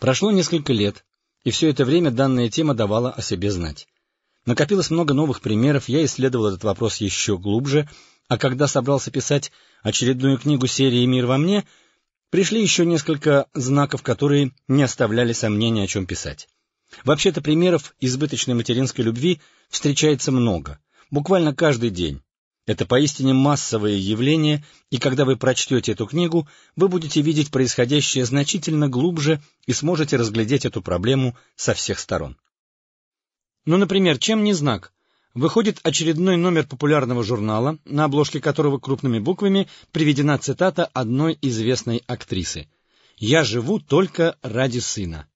Прошло несколько лет, и все это время данная тема давала о себе знать. Накопилось много новых примеров, я исследовал этот вопрос еще глубже, а когда собрался писать очередную книгу серии «Мир во мне», пришли еще несколько знаков, которые не оставляли сомнений, о чем писать. Вообще-то примеров избыточной материнской любви встречается много, буквально каждый день. Это поистине массовое явление, и когда вы прочтете эту книгу, вы будете видеть происходящее значительно глубже и сможете разглядеть эту проблему со всех сторон. Ну, например, чем не знак? Выходит очередной номер популярного журнала, на обложке которого крупными буквами приведена цитата одной известной актрисы. «Я живу только ради сына».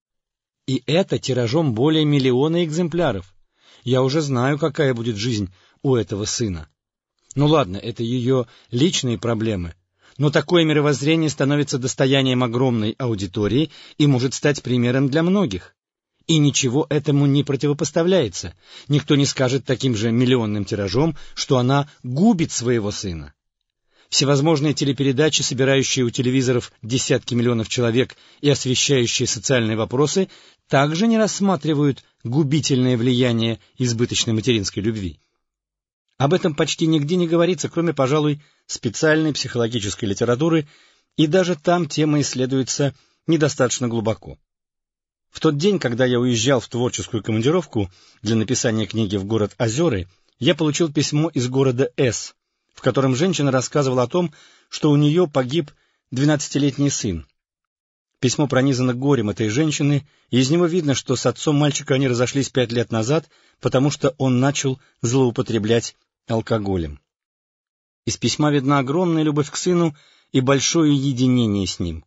И это тиражом более миллиона экземпляров. Я уже знаю, какая будет жизнь у этого сына. Ну ладно, это ее личные проблемы. Но такое мировоззрение становится достоянием огромной аудитории и может стать примером для многих. И ничего этому не противопоставляется. Никто не скажет таким же миллионным тиражом, что она губит своего сына. Всевозможные телепередачи, собирающие у телевизоров десятки миллионов человек и освещающие социальные вопросы, также не рассматривают губительное влияние избыточной материнской любви. Об этом почти нигде не говорится, кроме, пожалуй, специальной психологической литературы, и даже там тема исследуется недостаточно глубоко. В тот день, когда я уезжал в творческую командировку для написания книги в город Озеры, я получил письмо из города С, в котором женщина рассказывала о том, что у нее погиб двенадцатилетний сын. Письмо пронизано горем этой женщины, и из него видно, что с отцом мальчика они разошлись пять лет назад, потому что он начал злоупотреблять алкоголем. Из письма видна огромная любовь к сыну и большое единение с ним.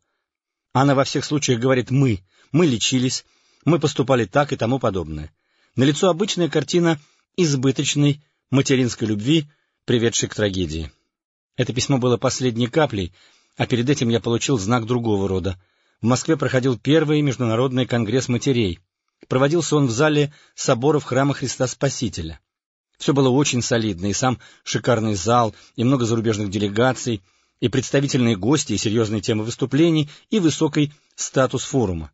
Она во всех случаях говорит «мы», «мы лечились», «мы поступали так» и тому подобное. Налицо обычная картина избыточной материнской любви, приведшей к трагедии. Это письмо было последней каплей, а перед этим я получил знак другого рода. В Москве проходил первый международный конгресс матерей. Проводился он в зале собора в храма Христа Спасителя. Все было очень солидно, и сам шикарный зал, и много зарубежных делегаций, и представительные гости, и серьезные темы выступлений, и высокий статус форума.